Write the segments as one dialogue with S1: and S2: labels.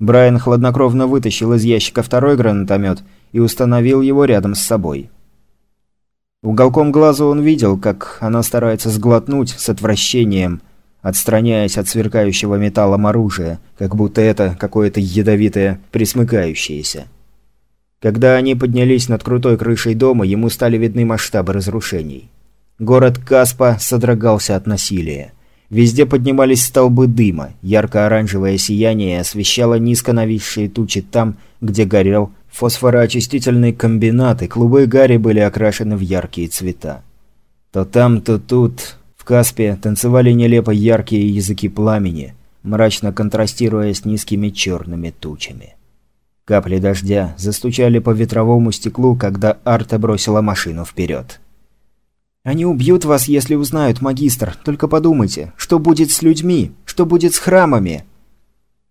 S1: Брайан хладнокровно вытащил из ящика второй гранатомет и установил его рядом с собой. Уголком глаза он видел, как она старается сглотнуть с отвращением, отстраняясь от сверкающего металлом оружия, как будто это какое-то ядовитое присмыкающееся. Когда они поднялись над крутой крышей дома, ему стали видны масштабы разрушений. Город Каспа содрогался от насилия. Везде поднимались столбы дыма, ярко-оранжевое сияние освещало низко нависшие тучи там, где горел фосфороочистительный комбинат, и клубы гари были окрашены в яркие цвета. То там, то тут, в Каспе, танцевали нелепо яркие языки пламени, мрачно контрастируя с низкими черными тучами. Капли дождя застучали по ветровому стеклу, когда Арта бросила машину вперед. «Они убьют вас, если узнают, магистр. Только подумайте, что будет с людьми? Что будет с храмами?»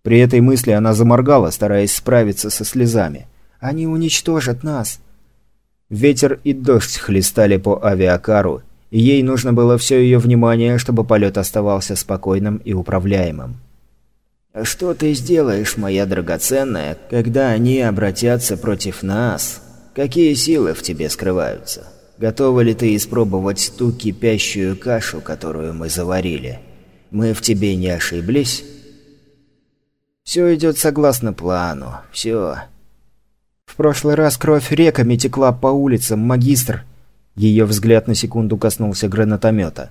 S1: При этой мысли она заморгала, стараясь справиться со слезами. «Они уничтожат нас!» Ветер и дождь хлестали по авиакару, и ей нужно было все ее внимание, чтобы полет оставался спокойным и управляемым. «Что ты сделаешь, моя драгоценная, когда они обратятся против нас? Какие силы в тебе скрываются? Готова ли ты испробовать ту кипящую кашу, которую мы заварили? Мы в тебе не ошиблись?» «Все идет согласно плану. Все. В прошлый раз кровь реками текла по улицам, магистр». Ее взгляд на секунду коснулся гранатомета.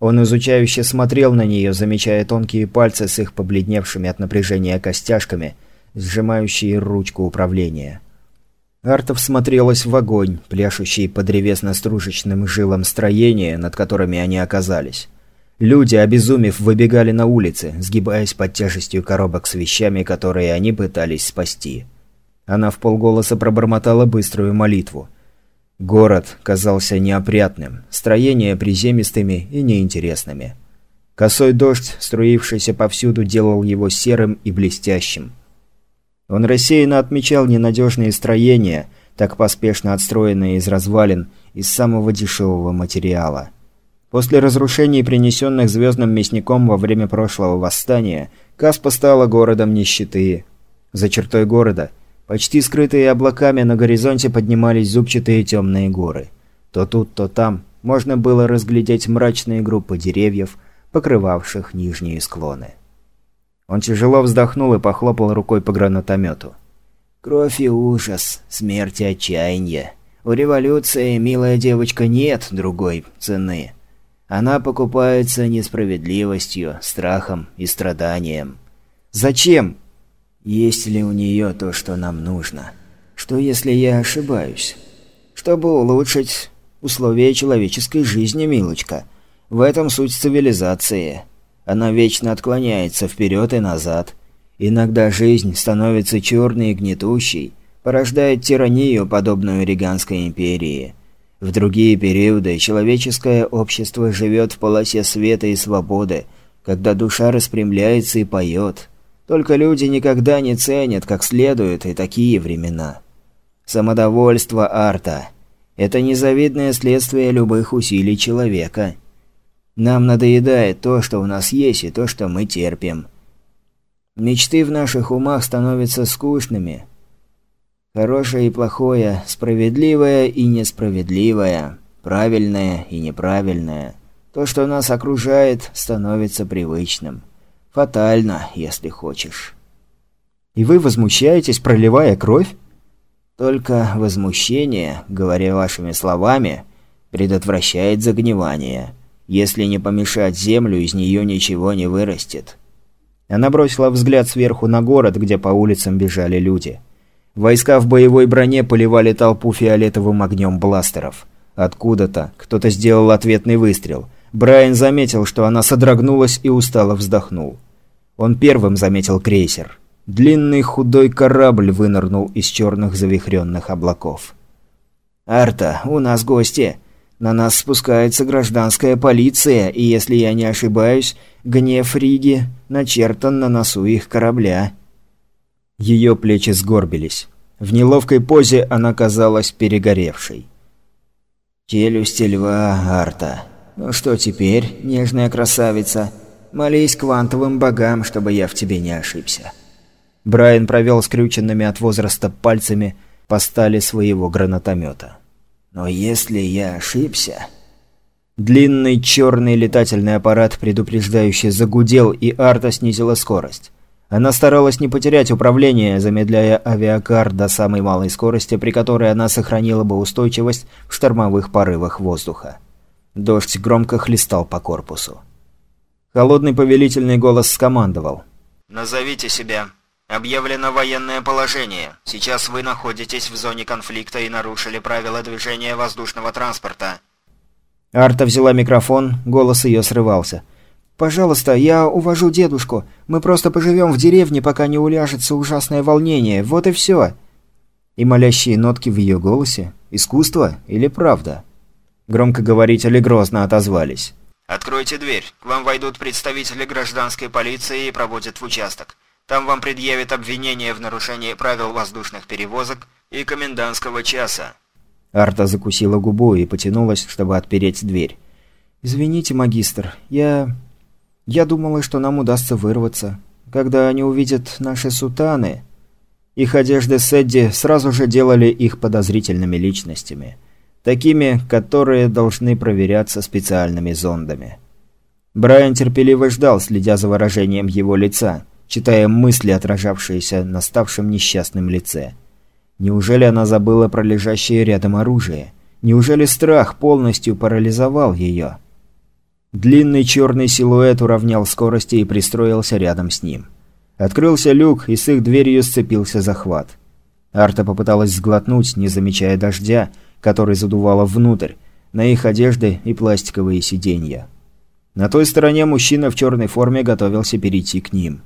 S1: Он изучающе смотрел на нее, замечая тонкие пальцы с их побледневшими от напряжения костяшками, сжимающие ручку управления. Артов смотрелась в огонь, пляшущий по древесно-стружечным жилам строения, над которыми они оказались. Люди, обезумев, выбегали на улицы, сгибаясь под тяжестью коробок с вещами, которые они пытались спасти. Она в полголоса пробормотала быструю молитву – Город казался неопрятным, строения приземистыми и неинтересными. Косой дождь, струившийся повсюду, делал его серым и блестящим. Он рассеянно отмечал ненадежные строения, так поспешно отстроенные из развалин, из самого дешевого материала. После разрушений, принесенных звездным мясником во время прошлого восстания, Каспа стала городом нищеты. За чертой города – Почти скрытые облаками на горизонте поднимались зубчатые темные горы. То тут, то там можно было разглядеть мрачные группы деревьев, покрывавших нижние склоны. Он тяжело вздохнул и похлопал рукой по гранатомету. «Кровь и ужас, смерть и отчаяние. У революции, милая девочка, нет другой цены. Она покупается несправедливостью, страхом и страданием». «Зачем?» Есть ли у нее то, что нам нужно? Что если я ошибаюсь? Чтобы улучшить условия человеческой жизни, милочка. В этом суть цивилизации. Она вечно отклоняется вперед и назад. Иногда жизнь становится черной и гнетущей, порождает тиранию, подобную Риганской империи. В другие периоды человеческое общество живет в полосе света и свободы, когда душа распрямляется и поет. Только люди никогда не ценят как следует и такие времена. Самодовольство арта – это незавидное следствие любых усилий человека. Нам надоедает то, что у нас есть, и то, что мы терпим. Мечты в наших умах становятся скучными. Хорошее и плохое, справедливое и несправедливое, правильное и неправильное. То, что нас окружает, становится привычным. Фатально, если хочешь. И вы возмущаетесь, проливая кровь? Только возмущение, говоря вашими словами, предотвращает загнивание. Если не помешать землю, из нее ничего не вырастет. Она бросила взгляд сверху на город, где по улицам бежали люди. Войска в боевой броне поливали толпу фиолетовым огнем бластеров. Откуда-то кто-то сделал ответный выстрел – Брайан заметил, что она содрогнулась и устало вздохнул. Он первым заметил крейсер. Длинный худой корабль вынырнул из черных завихренных облаков. «Арта, у нас гости. На нас спускается гражданская полиция, и, если я не ошибаюсь, гнев Риги начертан на носу их корабля». Ее плечи сгорбились. В неловкой позе она казалась перегоревшей. «Челюсти льва, Арта. «Ну что теперь, нежная красавица? Молись квантовым богам, чтобы я в тебе не ошибся». Брайан провел скрюченными от возраста пальцами по стали своего гранатомета. «Но если я ошибся...» Длинный черный летательный аппарат предупреждающе загудел, и Арта снизила скорость. Она старалась не потерять управление, замедляя авиакар до самой малой скорости, при которой она сохранила бы устойчивость в штормовых порывах воздуха. Дождь громко хлестал по корпусу. Холодный повелительный голос скомандовал. «Назовите себя. Объявлено военное положение. Сейчас вы находитесь в зоне конфликта и нарушили правила движения воздушного транспорта». Арта взяла микрофон, голос ее срывался. «Пожалуйста, я увожу дедушку. Мы просто поживем в деревне, пока не уляжется ужасное волнение. Вот и все». И молящие нотки в ее голосе. Искусство или правда? Громкоговорители грозно отозвались. «Откройте дверь. К вам войдут представители гражданской полиции и проводят в участок. Там вам предъявят обвинение в нарушении правил воздушных перевозок и комендантского часа». Арта закусила губу и потянулась, чтобы отпереть дверь. «Извините, магистр, я... я думала, что нам удастся вырваться. Когда они увидят наши сутаны...» Их одежды Сэдди сразу же делали их подозрительными личностями – Такими, которые должны проверяться специальными зондами. Брайан терпеливо ждал, следя за выражением его лица, читая мысли, отражавшиеся на ставшем несчастном лице. Неужели она забыла про лежащее рядом оружие? Неужели страх полностью парализовал ее? Длинный черный силуэт уравнял скорости и пристроился рядом с ним. Открылся люк, и с их дверью сцепился захват. Арта попыталась сглотнуть, не замечая дождя, который задувало внутрь, на их одежды и пластиковые сиденья. На той стороне мужчина в черной форме готовился перейти к ним.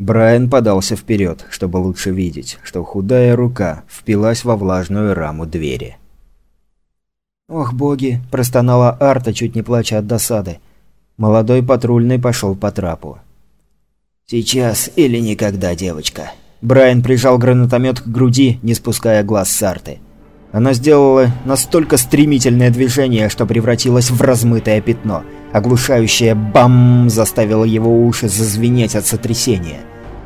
S1: Брайан подался вперед, чтобы лучше видеть, что худая рука впилась во влажную раму двери. «Ох, боги!» – простонала Арта, чуть не плача от досады. Молодой патрульный пошел по трапу. «Сейчас или никогда, девочка». Брайан прижал гранатомет к груди, не спуская глаз с Арты. Она сделала настолько стремительное движение, что превратилась в размытое пятно. Оглушающее «бам» заставило его уши зазвенеть от сотрясения.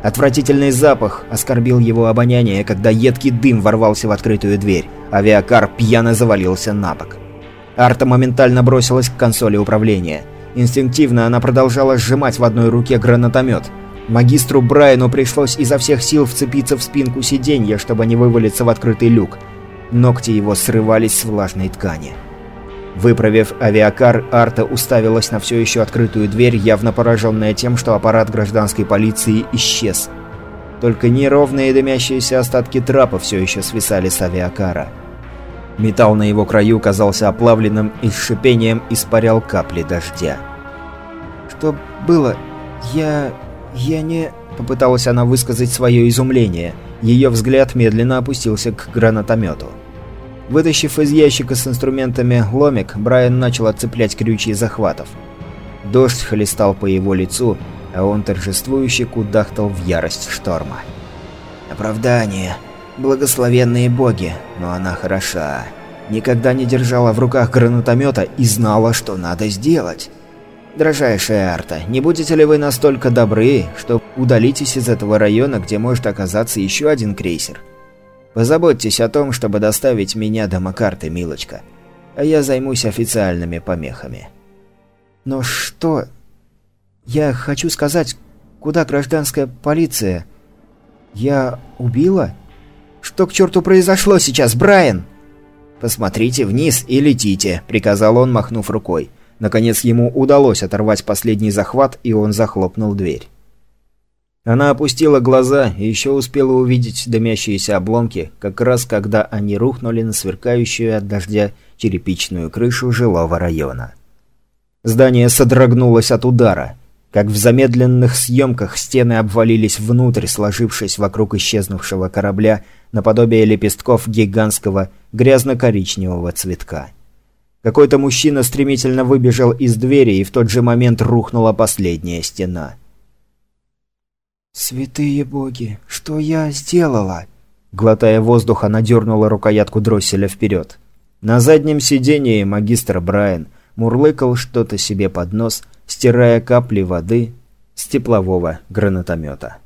S1: Отвратительный запах оскорбил его обоняние, когда едкий дым ворвался в открытую дверь. Авиакар пьяно завалился на бок. Арта моментально бросилась к консоли управления. Инстинктивно она продолжала сжимать в одной руке гранатомет. Магистру Брайану пришлось изо всех сил вцепиться в спинку сиденья, чтобы не вывалиться в открытый люк. Ногти его срывались с влажной ткани. Выправив авиакар, Арта уставилась на все еще открытую дверь, явно пораженная тем, что аппарат гражданской полиции исчез. Только неровные дымящиеся остатки трапа все еще свисали с авиакара. Металл на его краю казался оплавленным и с шипением испарял капли дождя. «Что было? Я... я не...» Попыталась она высказать свое изумление. Ее взгляд медленно опустился к гранатомету. Вытащив из ящика с инструментами ломик, Брайан начал отцеплять крючья захватов. Дождь хлестал по его лицу, а он торжествующе кудахтал в ярость шторма. «Оправдание. Благословенные боги, но она хороша. Никогда не держала в руках гранатомета и знала, что надо сделать. Дрожайшая Арта, не будете ли вы настолько добры, что удалитесь из этого района, где может оказаться еще один крейсер?» Позаботьтесь о том, чтобы доставить меня до Макарты, милочка. А я займусь официальными помехами. Но что... Я хочу сказать, куда гражданская полиция? Я убила? Что к черту произошло сейчас, Брайан? Посмотрите вниз и летите, приказал он, махнув рукой. Наконец ему удалось оторвать последний захват, и он захлопнул дверь. Она опустила глаза и еще успела увидеть дымящиеся обломки, как раз когда они рухнули на сверкающую от дождя черепичную крышу жилого района. Здание содрогнулось от удара. Как в замедленных съемках стены обвалились внутрь, сложившись вокруг исчезнувшего корабля наподобие лепестков гигантского грязно-коричневого цветка. Какой-то мужчина стремительно выбежал из двери, и в тот же момент рухнула последняя стена – «Святые боги, что я сделала?» Глотая воздух, она дернула рукоятку дросселя вперед. На заднем сидении магистр Брайан мурлыкал что-то себе под нос, стирая капли воды с теплового гранатомета.